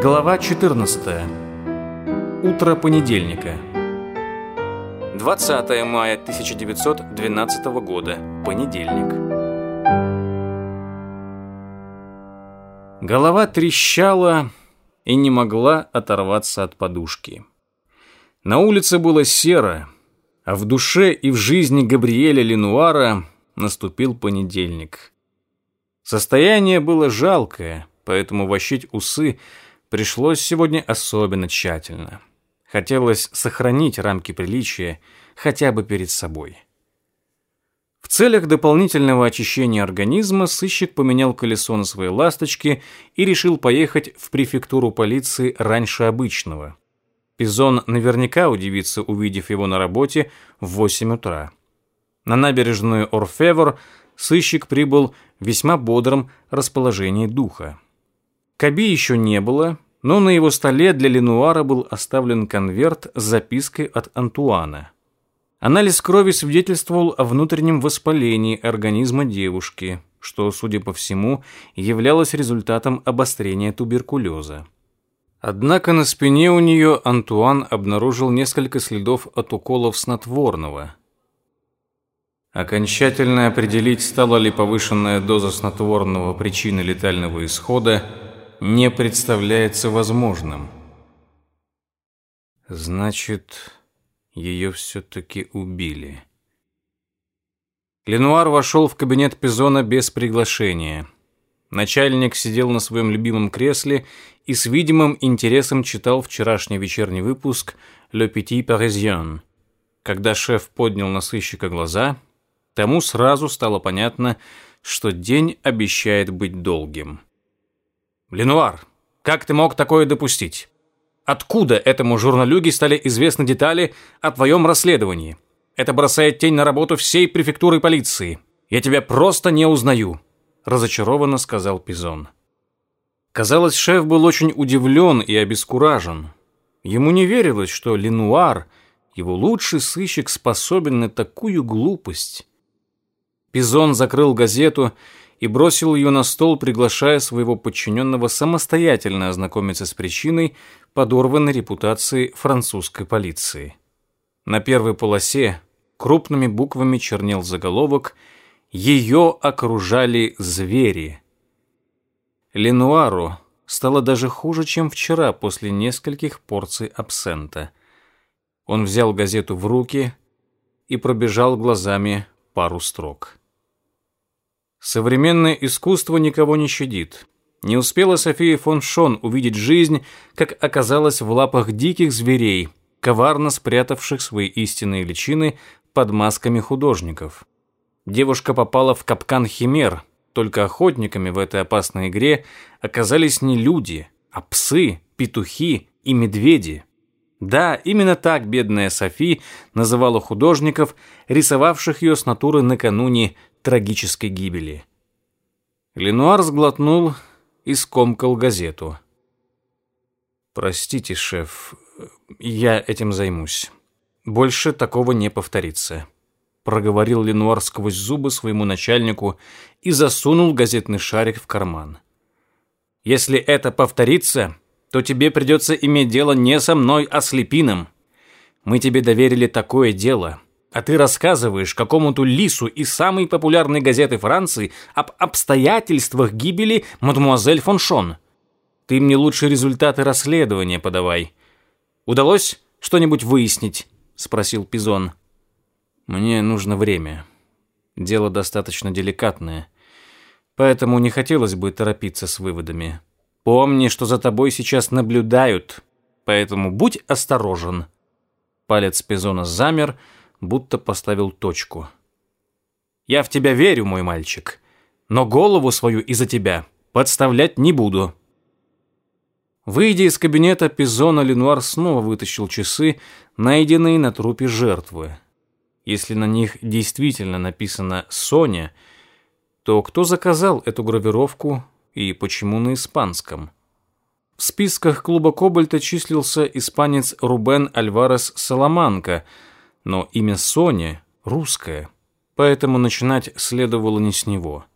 Глава 14. Утро понедельника. 20 мая 1912 года. Понедельник. Голова трещала и не могла оторваться от подушки. На улице было серо, а в душе и в жизни Габриэля Ленуара наступил понедельник. Состояние было жалкое, поэтому вощить усы – пришлось сегодня особенно тщательно. Хотелось сохранить рамки приличия хотя бы перед собой. В целях дополнительного очищения организма сыщик поменял колесо на своей ласточке и решил поехать в префектуру полиции раньше обычного. Пизон наверняка удивится, увидев его на работе в 8 утра. На набережную Орфевр сыщик прибыл в весьма бодром расположении духа. Коби еще не было, но на его столе для Ленуара был оставлен конверт с запиской от Антуана. Анализ крови свидетельствовал о внутреннем воспалении организма девушки, что, судя по всему, являлось результатом обострения туберкулеза. Однако на спине у нее Антуан обнаружил несколько следов от уколов снотворного. Окончательно определить, стала ли повышенная доза снотворного причиной летального исхода – не представляется возможным. Значит, ее все-таки убили. Ленуар вошел в кабинет Пизона без приглашения. Начальник сидел на своем любимом кресле и с видимым интересом читал вчерашний вечерний выпуск «Le Petit Parisien». Когда шеф поднял на сыщика глаза, тому сразу стало понятно, что день обещает быть долгим. Ленуар, как ты мог такое допустить? Откуда этому журналюге стали известны детали о твоем расследовании? Это бросает тень на работу всей префектуры полиции. Я тебя просто не узнаю», – разочарованно сказал Пизон. Казалось, шеф был очень удивлен и обескуражен. Ему не верилось, что Ленуар, его лучший сыщик, способен на такую глупость. Пизон закрыл газету и бросил ее на стол, приглашая своего подчиненного самостоятельно ознакомиться с причиной подорванной репутации французской полиции. На первой полосе крупными буквами чернел заголовок «Ее окружали звери». Ленуару стало даже хуже, чем вчера после нескольких порций абсента. Он взял газету в руки и пробежал глазами пару строк. Современное искусство никого не щадит. Не успела София фон Шон увидеть жизнь, как оказалась в лапах диких зверей, коварно спрятавших свои истинные личины под масками художников. Девушка попала в капкан химер, только охотниками в этой опасной игре оказались не люди, а псы, петухи и медведи. Да, именно так бедная Софи называла художников, рисовавших ее с натуры накануне трагической гибели. Ленуар сглотнул и скомкал газету. «Простите, шеф, я этим займусь. Больше такого не повторится», — проговорил Ленуар сквозь зубы своему начальнику и засунул газетный шарик в карман. «Если это повторится, то тебе придется иметь дело не со мной, а с Липином. Мы тебе доверили такое дело, а ты рассказываешь какому-то лису из самой популярной газеты Франции об обстоятельствах гибели мадемуазель Фоншон. Ты мне лучше результаты расследования подавай. Удалось что-нибудь выяснить? спросил Пизон. Мне нужно время. Дело достаточно деликатное, поэтому не хотелось бы торопиться с выводами. Помни, что за тобой сейчас наблюдают, поэтому будь осторожен. Палец Пизона замер, будто поставил точку. «Я в тебя верю, мой мальчик, но голову свою из-за тебя подставлять не буду». Выйдя из кабинета, Пизона Ленуар снова вытащил часы, найденные на трупе жертвы. Если на них действительно написано «Соня», то кто заказал эту гравировку и почему на испанском? В списках клуба «Кобальта» числился испанец Рубен Альварес Саламанка – но имя Сони русское, поэтому начинать следовало не с него.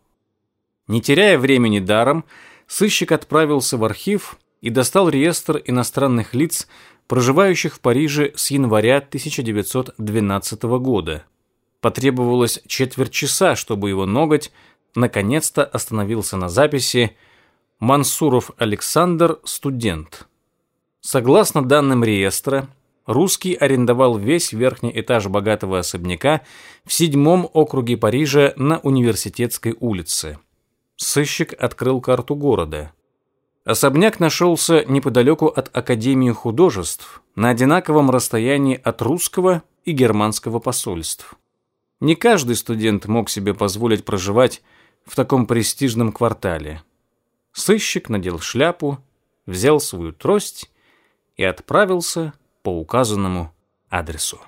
Не теряя времени даром, сыщик отправился в архив и достал реестр иностранных лиц, проживающих в Париже с января 1912 года. Потребовалось четверть часа, чтобы его ноготь наконец-то остановился на записи «Мансуров Александр, студент». Согласно данным реестра, русский арендовал весь верхний этаж богатого особняка в седьмом округе Парижа на Университетской улице. Сыщик открыл карту города. Особняк нашелся неподалеку от Академии художеств, на одинаковом расстоянии от русского и германского посольств. Не каждый студент мог себе позволить проживать в таком престижном квартале. Сыщик надел шляпу, взял свою трость и отправился по указанному адресу.